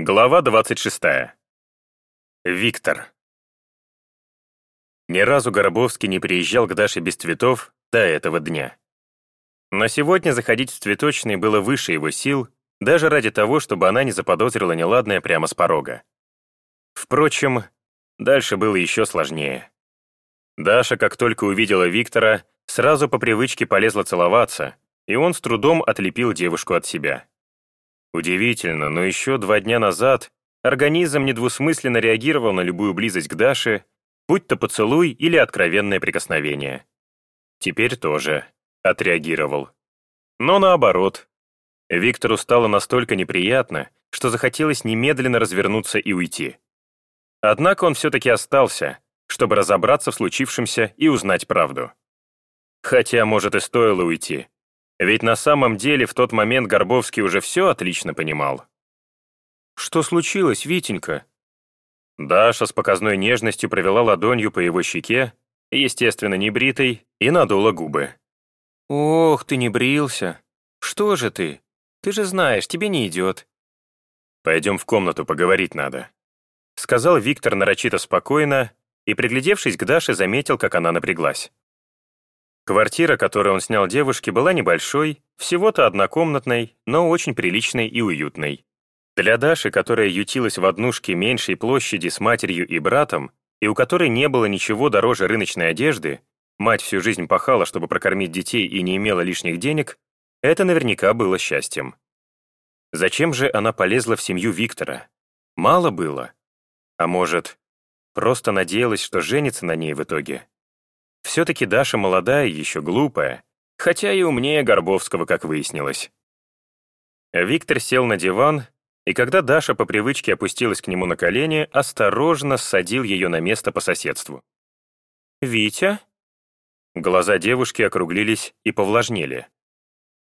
Глава 26. Виктор. Ни разу Горобовский не приезжал к Даше без цветов до этого дня. Но сегодня заходить в цветочный было выше его сил, даже ради того, чтобы она не заподозрила неладное прямо с порога. Впрочем, дальше было еще сложнее. Даша, как только увидела Виктора, сразу по привычке полезла целоваться, и он с трудом отлепил девушку от себя. Удивительно, но еще два дня назад организм недвусмысленно реагировал на любую близость к Даше, будь то поцелуй или откровенное прикосновение. Теперь тоже отреагировал. Но наоборот. Виктору стало настолько неприятно, что захотелось немедленно развернуться и уйти. Однако он все-таки остался, чтобы разобраться в случившемся и узнать правду. Хотя, может, и стоило уйти. Ведь на самом деле в тот момент Горбовский уже все отлично понимал. «Что случилось, Витенька?» Даша с показной нежностью провела ладонью по его щеке, естественно, не бритой, и надула губы. «Ох, ты не брился. Что же ты? Ты же знаешь, тебе не идет». «Пойдем в комнату, поговорить надо», — сказал Виктор нарочито спокойно и, приглядевшись к Даше, заметил, как она напряглась. Квартира, которую он снял девушке, была небольшой, всего-то однокомнатной, но очень приличной и уютной. Для Даши, которая ютилась в однушке меньшей площади с матерью и братом, и у которой не было ничего дороже рыночной одежды, мать всю жизнь пахала, чтобы прокормить детей и не имела лишних денег, это наверняка было счастьем. Зачем же она полезла в семью Виктора? Мало было? А может, просто надеялась, что женится на ней в итоге? Все-таки Даша молодая, еще глупая, хотя и умнее Горбовского, как выяснилось. Виктор сел на диван, и когда Даша по привычке опустилась к нему на колени, осторожно ссадил ее на место по соседству. «Витя?» Глаза девушки округлились и повлажнели.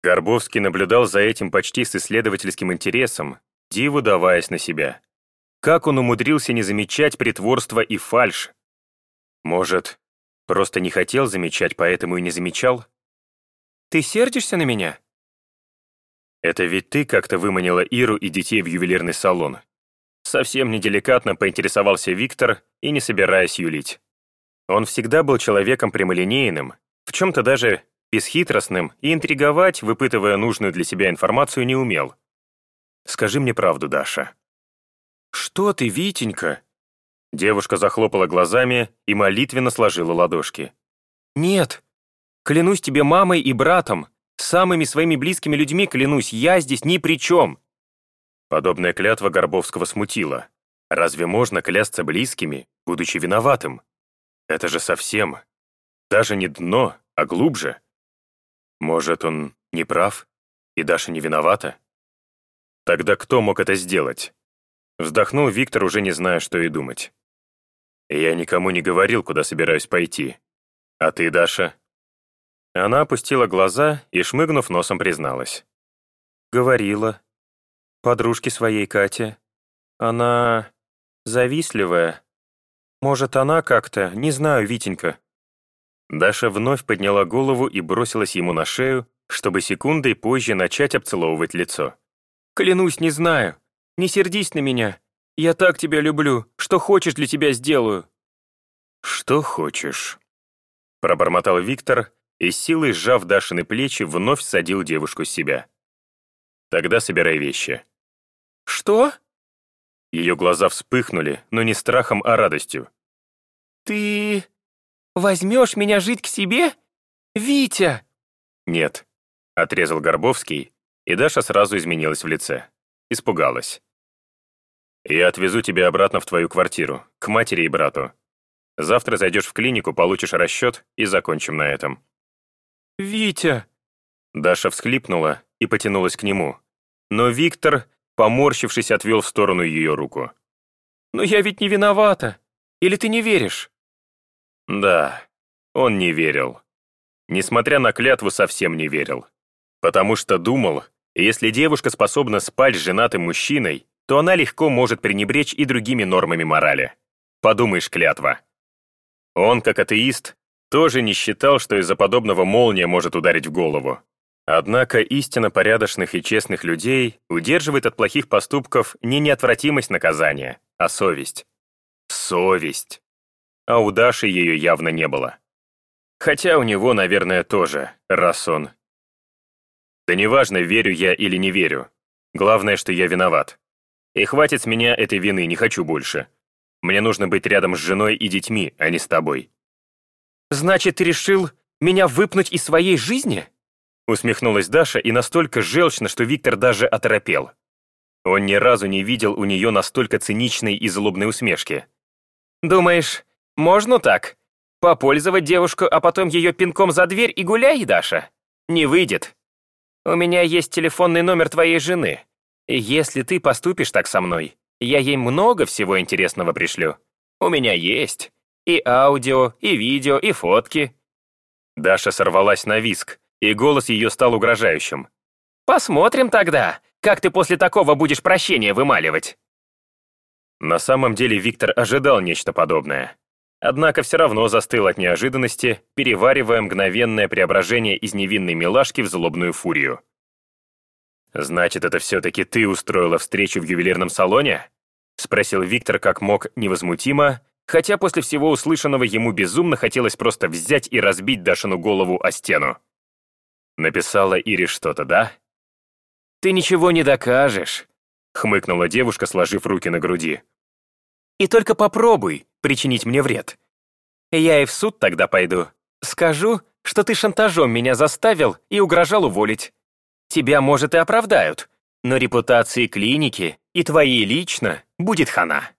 Горбовский наблюдал за этим почти с исследовательским интересом, диву даваясь на себя. Как он умудрился не замечать притворства и фальшь? Может, Просто не хотел замечать, поэтому и не замечал. «Ты сердишься на меня?» «Это ведь ты как-то выманила Иру и детей в ювелирный салон». Совсем неделикатно поинтересовался Виктор и не собираясь юлить. Он всегда был человеком прямолинейным, в чем-то даже бесхитростным, и интриговать, выпытывая нужную для себя информацию, не умел. «Скажи мне правду, Даша». «Что ты, Витенька?» Девушка захлопала глазами и молитвенно сложила ладошки. «Нет! Клянусь тебе мамой и братом! Самыми своими близкими людьми клянусь, я здесь ни при чем!» Подобная клятва Горбовского смутила. Разве можно клясться близкими, будучи виноватым? Это же совсем... Даже не дно, а глубже. Может, он не прав, и Даша не виновата? Тогда кто мог это сделать? Вздохнул Виктор, уже не зная, что и думать. «Я никому не говорил, куда собираюсь пойти. А ты, Даша?» Она опустила глаза и, шмыгнув носом, призналась. «Говорила. Подружке своей Кате. Она... завистливая. Может, она как-то, не знаю, Витенька». Даша вновь подняла голову и бросилась ему на шею, чтобы секундой позже начать обцеловывать лицо. «Клянусь, не знаю. Не сердись на меня. Я так тебя люблю. Что хочешь, для тебя сделаю». «Что хочешь?» Пробормотал Виктор и, силой сжав Дашины плечи, вновь садил девушку с себя. «Тогда собирай вещи». «Что?» Ее глаза вспыхнули, но не страхом, а радостью. «Ты возьмешь меня жить к себе? Витя!» «Нет», — отрезал Горбовский, и Даша сразу изменилась в лице. Испугалась. «Я отвезу тебя обратно в твою квартиру, к матери и брату. Завтра зайдешь в клинику, получишь расчет и закончим на этом». «Витя!» Даша всхлипнула и потянулась к нему. Но Виктор, поморщившись, отвел в сторону ее руку. «Но я ведь не виновата. Или ты не веришь?» Да, он не верил. Несмотря на клятву, совсем не верил. Потому что думал, если девушка способна спать с женатым мужчиной, то она легко может пренебречь и другими нормами морали. Подумаешь, клятва. Он, как атеист, тоже не считал, что из-за подобного молния может ударить в голову. Однако истинно порядочных и честных людей удерживает от плохих поступков не неотвратимость наказания, а совесть. Совесть. А у Даши ее явно не было. Хотя у него, наверное, тоже, раз он. Да неважно, верю я или не верю. Главное, что я виноват. И хватит с меня этой вины, не хочу больше. Мне нужно быть рядом с женой и детьми, а не с тобой. «Значит, ты решил меня выпнуть из своей жизни?» Усмехнулась Даша и настолько желчно, что Виктор даже оторопел. Он ни разу не видел у нее настолько циничной и злобной усмешки. «Думаешь, можно так? Попользовать девушку, а потом ее пинком за дверь и гуляй, Даша? Не выйдет. У меня есть телефонный номер твоей жены. Если ты поступишь так со мной, я ей много всего интересного пришлю. У меня есть и аудио, и видео, и фотки». Даша сорвалась на виск, и голос ее стал угрожающим. «Посмотрим тогда, как ты после такого будешь прощения вымаливать». На самом деле Виктор ожидал нечто подобное. Однако все равно застыл от неожиданности, переваривая мгновенное преображение из невинной милашки в злобную фурию. «Значит, это все-таки ты устроила встречу в ювелирном салоне?» — спросил Виктор как мог невозмутимо, хотя после всего услышанного ему безумно хотелось просто взять и разбить Дашину голову о стену. Написала Ире что-то, да? «Ты ничего не докажешь», — хмыкнула девушка, сложив руки на груди. «И только попробуй причинить мне вред. Я и в суд тогда пойду. Скажу, что ты шантажом меня заставил и угрожал уволить. Тебя, может, и оправдают, но репутации клиники и твоей лично будет хана».